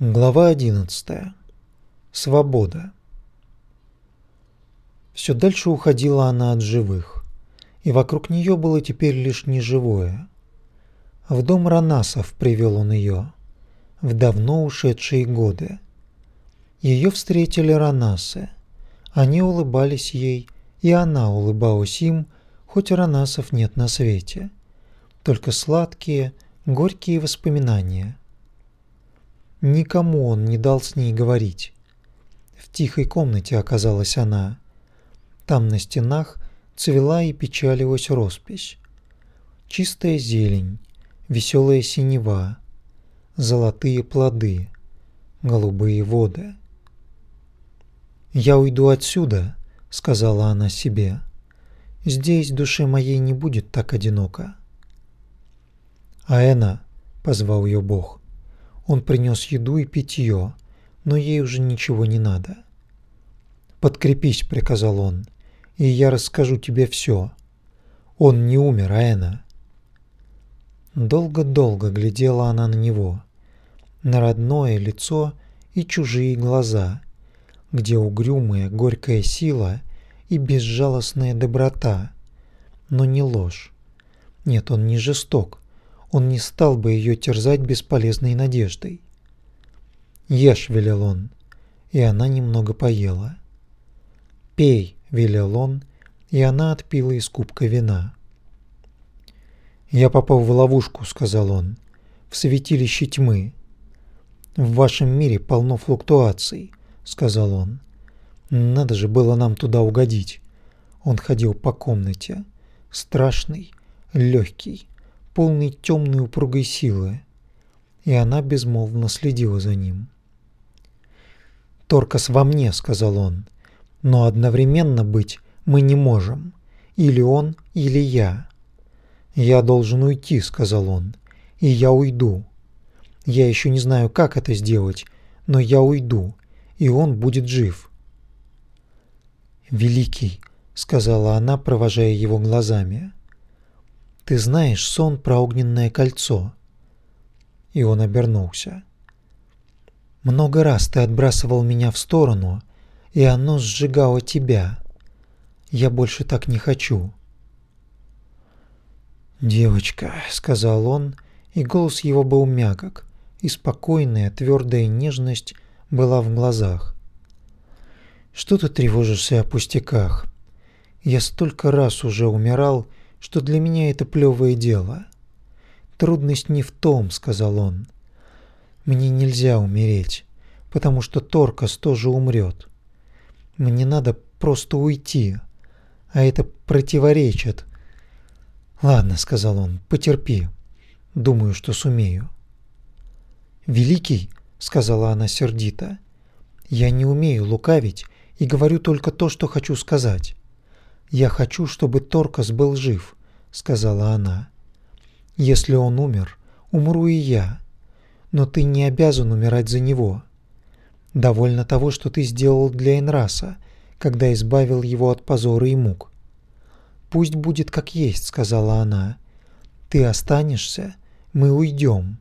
Глава 11. Свобода. Все дальше уходила она от живых, и вокруг нее было теперь лишь неживое. В дом Ранасов привел он ее, в давно ушедшие годы. Ее встретили Ранасы. Они улыбались ей, и она улыбалась им, хоть Ранасов нет на свете. Только сладкие, горькие воспоминания – Никому он не дал с ней говорить. В тихой комнате оказалась она. Там на стенах цвела и печалилась роспись. Чистая зелень, веселая синева, золотые плоды, голубые воды. «Я уйду отсюда», — сказала она себе. «Здесь душе моей не будет так одиноко». «Аэна», — позвал ее Бог, он принес еду и питье, но ей уже ничего не надо. «Подкрепись», — приказал он, — «и я расскажу тебе все. Он не умер, Аэна». Долго-долго глядела она на него, на родное лицо и чужие глаза, где угрюмая горькая сила и безжалостная доброта, но не ложь. Нет, он не жесток, он не стал бы ее терзать бесполезной надеждой. «Ешь», — велел он, и она немного поела. «Пей», — велел он, и она отпила из кубка вина. «Я попал в ловушку», — сказал он, — «в святилище тьмы». «В вашем мире полно флуктуаций», — сказал он. «Надо же было нам туда угодить». Он ходил по комнате, страшный, легкий, полный темной упругой силы, и она безмолвно следила за ним. «Торкас во мне», — сказал он, — «но одновременно быть мы не можем, или он, или я». «Я должен уйти», — сказал он, — «и я уйду. Я еще не знаю, как это сделать, но я уйду, и он будет жив». «Великий», — сказала она, провожая его глазами, — ты знаешь сон про огненное кольцо?» И он обернулся. «Много раз ты отбрасывал меня в сторону, и оно сжигало тебя. Я больше так не хочу». «Девочка», — сказал он, и голос его был мягок, и спокойная, твердая нежность была в глазах. «Что ты тревожишься о пустяках? Я столько раз уже умирал что для меня это плевое дело. Трудность не в том, сказал он. Мне нельзя умереть, потому что Торкас тоже умрет. Мне надо просто уйти, а это противоречит. Ладно, сказал он, потерпи. Думаю, что сумею. Великий, сказала она сердито. Я не умею лукавить и говорю только то, что хочу сказать. «Я хочу, чтобы Торкас был жив», — сказала она. «Если он умер, умру и я. Но ты не обязан умирать за него. Довольно того, что ты сделал для Энраса, когда избавил его от позора и мук». «Пусть будет как есть», — сказала она. «Ты останешься, мы уйдем».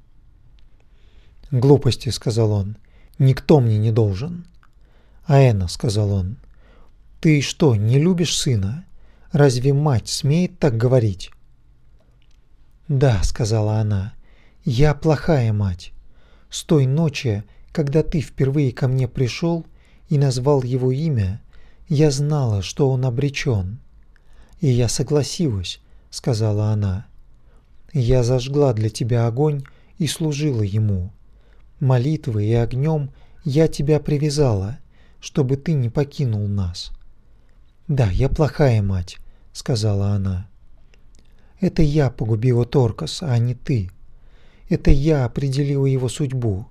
«Глупости», — сказал он. «Никто мне не должен». «Аэна», — сказал он, ты что, не любишь сына? Разве мать смеет так говорить? Да, сказала она. Я плохая мать. С той ночи, когда ты впервые ко мне пришел и назвал его имя, я знала, что он обречен. И я согласилась, сказала она. Я зажгла для тебя огонь и служила ему. Молитвой и огнем я тебя привязала, чтобы ты не покинул нас. «Да, я плохая мать», — сказала она. «Это я погубила Торкаса, а не ты. Это я определила его судьбу.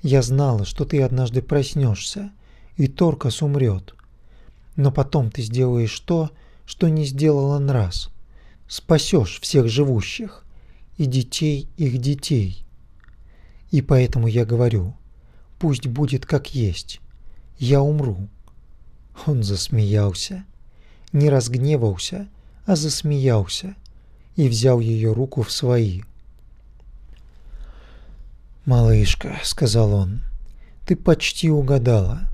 Я знала, что ты однажды проснешься, и Торкас умрет. Но потом ты сделаешь то, что не сделала Нрас. Спасешь всех живущих, и детей их детей. И поэтому я говорю, пусть будет как есть. Я умру, он засмеялся. Не разгневался, а засмеялся и взял ее руку в свои. «Малышка», — сказал он, — «ты почти угадала».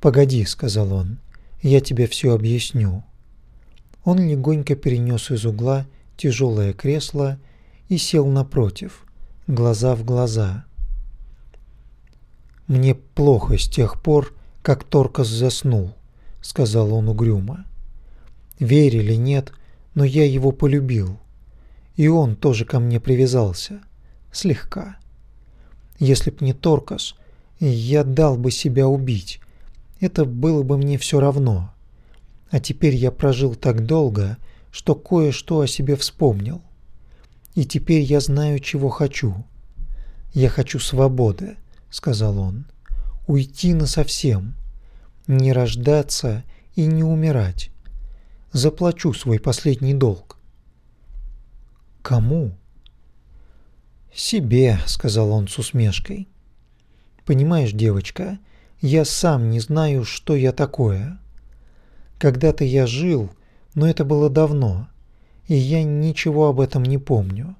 «Погоди», — сказал он, — «я тебе все объясню». Он легонько перенес из угла тяжелое кресло и сел напротив, глаза в глаза. «Мне плохо с тех пор, как Торкас заснул», — сказал он угрюмо. «Верь или нет, но я его полюбил, и он тоже ко мне привязался, слегка». Если б не Торкас, я дал бы себя убить. Это было бы мне все равно. А теперь я прожил так долго, что кое-что о себе вспомнил. И теперь я знаю, чего хочу. Я хочу свободы, сказал он. Уйти насовсем. Не рождаться и не умирать. Заплачу свой последний долг. Кому? «Себе», — сказал он с усмешкой. «Понимаешь, девочка, я сам не знаю, что я такое. Когда-то я жил, но это было давно, и я ничего об этом не помню.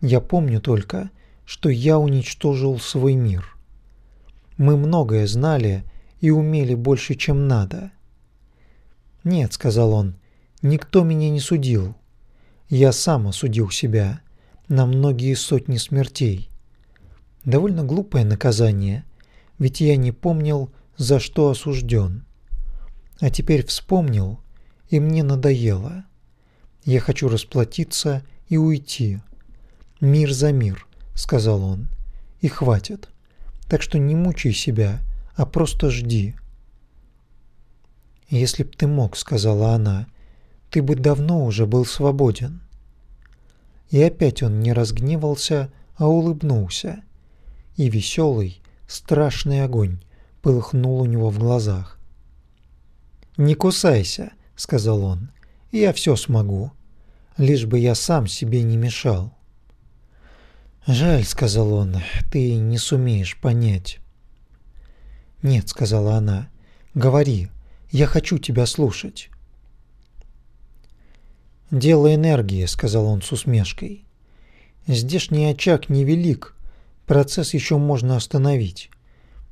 Я помню только, что я уничтожил свой мир. Мы многое знали и умели больше, чем надо». «Нет», — сказал он, — «никто меня не судил. Я сам осудил себя» на многие сотни смертей. Довольно глупое наказание, ведь я не помнил, за что осужден. А теперь вспомнил, и мне надоело. Я хочу расплатиться и уйти. Мир за мир, сказал он. И хватит. Так что не мучай себя, а просто жди. Если б ты мог, сказала она, ты бы давно уже был свободен. И опять он не разгневался, а улыбнулся. И веселый, страшный огонь полыхнул у него в глазах. «Не кусайся», — сказал он, — «я все смогу, лишь бы я сам себе не мешал». «Жаль», — сказал он, — «ты не сумеешь понять». «Нет», — сказала она, — «говори, я хочу тебя слушать». «Дело энергии», — сказал он с усмешкой. «Здешний очаг невелик, процесс еще можно остановить.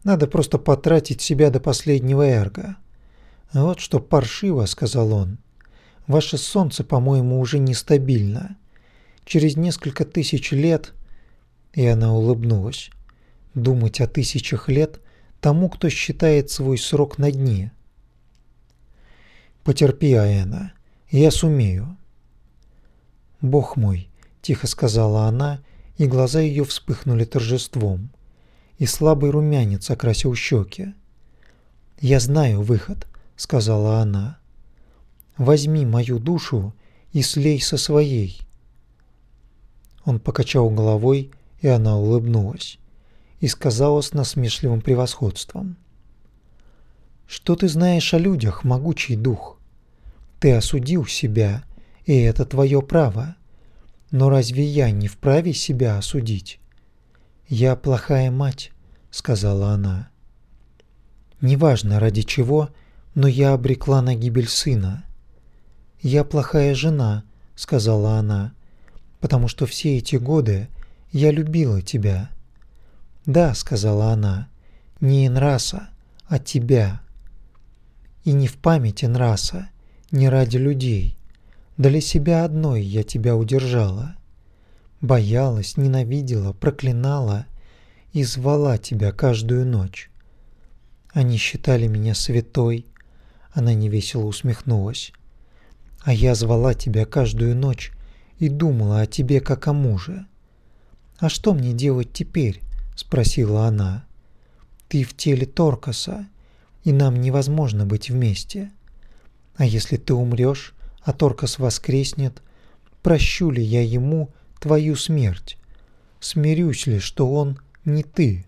Надо просто потратить себя до последнего эрга». «Вот что паршиво», — сказал он. «Ваше солнце, по-моему, уже нестабильно. Через несколько тысяч лет...» И она улыбнулась. «Думать о тысячах лет тому, кто считает свой срок на дне». «Потерпи, Аэна, я сумею». «Бог мой!» – тихо сказала она, и глаза ее вспыхнули торжеством, и слабый румянец окрасил щеки. «Я знаю выход», – сказала она. «Возьми мою душу и слей со своей». Он покачал головой, и она улыбнулась, и сказала с насмешливым превосходством. «Что ты знаешь о людях, могучий дух? Ты осудил себя и это твое право. Но разве я не вправе себя осудить? Я плохая мать, сказала она. Неважно ради чего, но я обрекла на гибель сына. Я плохая жена, сказала она, потому что все эти годы я любила тебя. Да, сказала она, не Инраса, а тебя. И не в памяти Инраса, не ради людей, для себя одной я тебя удержала. Боялась, ненавидела, проклинала и звала тебя каждую ночь. Они считали меня святой, она невесело усмехнулась. А я звала тебя каждую ночь и думала о тебе как о муже. А что мне делать теперь? Спросила она. Ты в теле Торкаса, и нам невозможно быть вместе. А если ты умрешь, а Торкас воскреснет, прощу ли я ему твою смерть? Смирюсь ли, что он не ты?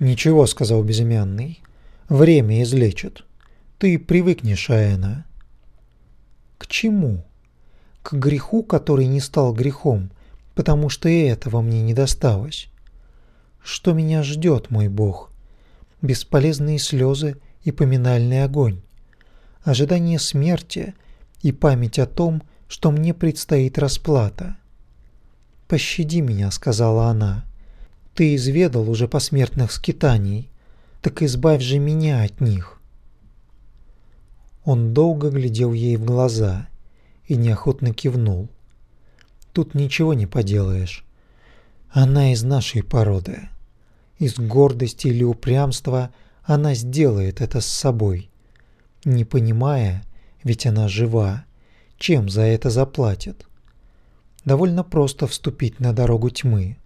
Ничего, сказал безымянный. Время излечит. Ты привыкнешь, Аэна. К чему? К греху, который не стал грехом, потому что и этого мне не досталось. Что меня ждет, мой Бог? Бесполезные слезы и поминальный огонь ожидание смерти и память о том, что мне предстоит расплата. «Пощади меня», — сказала она, ты изведал уже посмертных скитаний, так избавь же меня от них. Он долго глядел ей в глаза и неохотно кивнул. Тут ничего не поделаешь. Она из нашей породы. Из гордости или упрямства она сделает это с собой, не понимая, ведь она жива, чем за это заплатят. Довольно просто вступить на дорогу тьмы,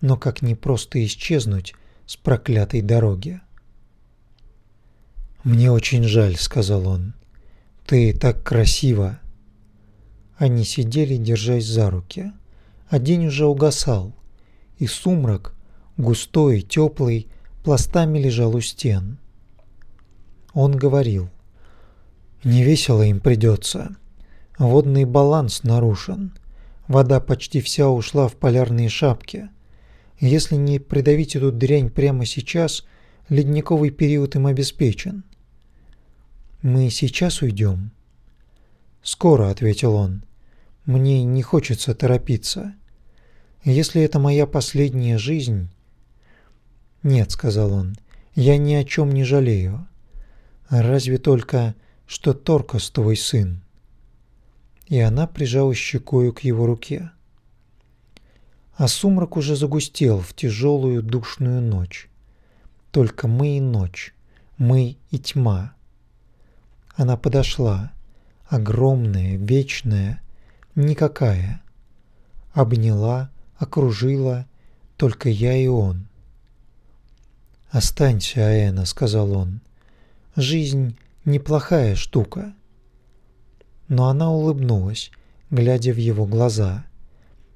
но как не просто исчезнуть с проклятой дороги. «Мне очень жаль», — сказал он. «Ты так красиво». Они сидели, держась за руки, а день уже угасал, и сумрак, густой, теплый, пластами лежал у стен. Он говорил, «Не весело им придется. Водный баланс нарушен. Вода почти вся ушла в полярные шапки. Если не придавить эту дрянь прямо сейчас, ледниковый период им обеспечен». «Мы сейчас уйдем?» «Скоро», — ответил он. «Мне не хочется торопиться. Если это моя последняя жизнь...» «Нет», — сказал он, — «я ни о чем не жалею. Разве только, что Торкас твой сын». И она прижала щекою к его руке. А сумрак уже загустел в тяжелую душную ночь. Только мы и ночь, мы и тьма. Она подошла, огромная, вечная, никакая. Обняла, окружила, только я и он. «Останься, Аэна», — сказал он. «Жизнь — неплохая штука». Но она улыбнулась, глядя в его глаза,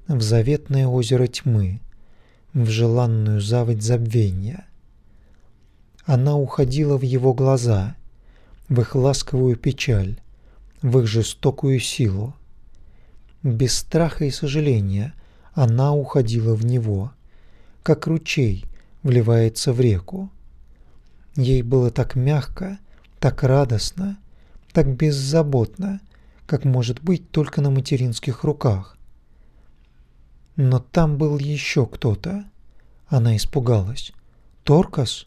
в заветное озеро тьмы, в желанную заводь забвения. Она уходила в его глаза, в их ласковую печаль, в их жестокую силу. Без страха и сожаления она уходила в него, как ручей вливается в реку. Ей было так мягко, так радостно, так беззаботно, как может быть только на материнских руках. Но там был еще кто-то. Она испугалась. Торкас?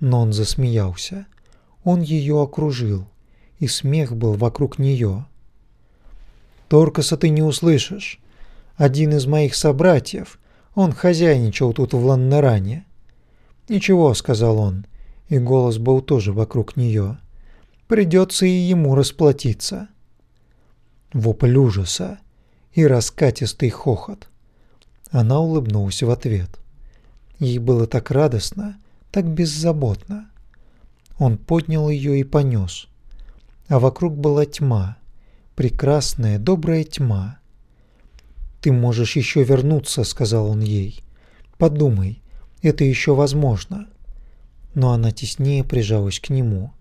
Но он засмеялся. Он ее окружил, и смех был вокруг нее. Торкаса ты не услышишь. Один из моих собратьев, он хозяйничал тут в Ланнеране. Ничего, сказал он, и голос был тоже вокруг нее. Придется и ему расплатиться. Вопль ужаса и раскатистый хохот. Она улыбнулась в ответ. Ей было так радостно, так беззаботно. Он поднял ее и понес. А вокруг была тьма, прекрасная, добрая тьма. «Ты можешь еще вернуться», — сказал он ей. «Подумай, это еще возможно». Но она теснее прижалась к нему,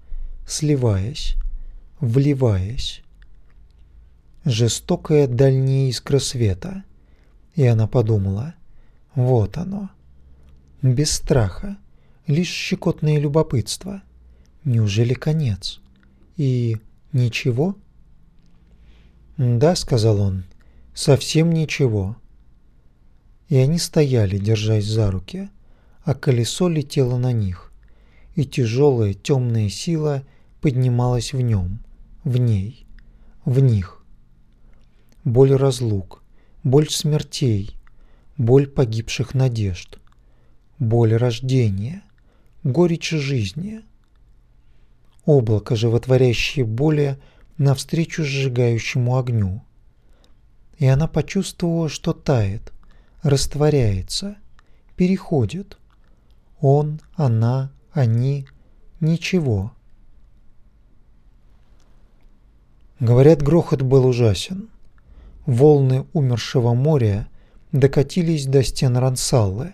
сливаясь, вливаясь. Жестокая дальняя искра света. И она подумала, вот оно. Без страха, лишь щекотное любопытство. Неужели конец? И ничего? «Да», — сказал он, — «совсем ничего». И они стояли, держась за руки, а колесо летело на них, и тяжелая темная сила поднималась в нем, в ней, в них. Боль разлук, боль смертей, боль погибших надежд, боль рождения, горечь жизни. Облако, животворящее боли, навстречу сжигающему огню. И она почувствовала, что тает, растворяется, переходит. Он, она, они, ничего. Говорят, грохот был ужасен. Волны умершего моря докатились до стен Рансаллы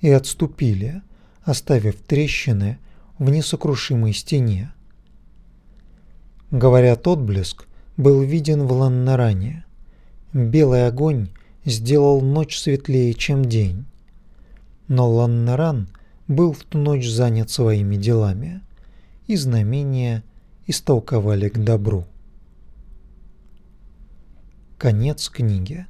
и отступили, оставив трещины в несокрушимой стене. Говорят, отблеск был виден в Ланнаране. Белый огонь сделал ночь светлее, чем день. Но Ланнаран был в ту ночь занят своими делами, и знамения истолковали к добру. Конец книги.